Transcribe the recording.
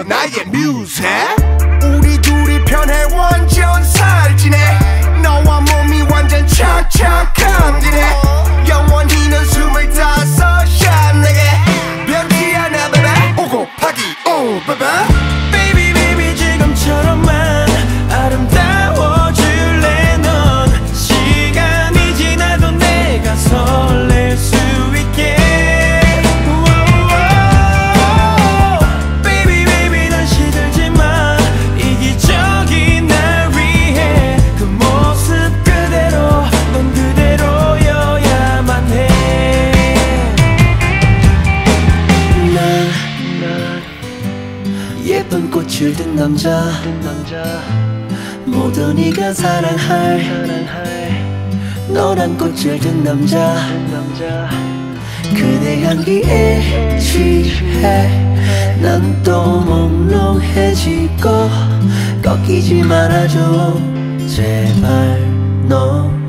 그대여 나의 뮤즈 우리 둘이 편해 완전 살지네 너와 몸이 완전 착착 감지네 영원히 넌 스물다섯 샷 내게. 변치 않아 baby. 오고 파기 오 Baby 예쁜 꽃을 든 남자. 모두 네가 사랑할 노란 꽃을 든 남자. 그대 향기에 취해. 난 또 몽롱해지고 꺾이지 말아줘 제발 너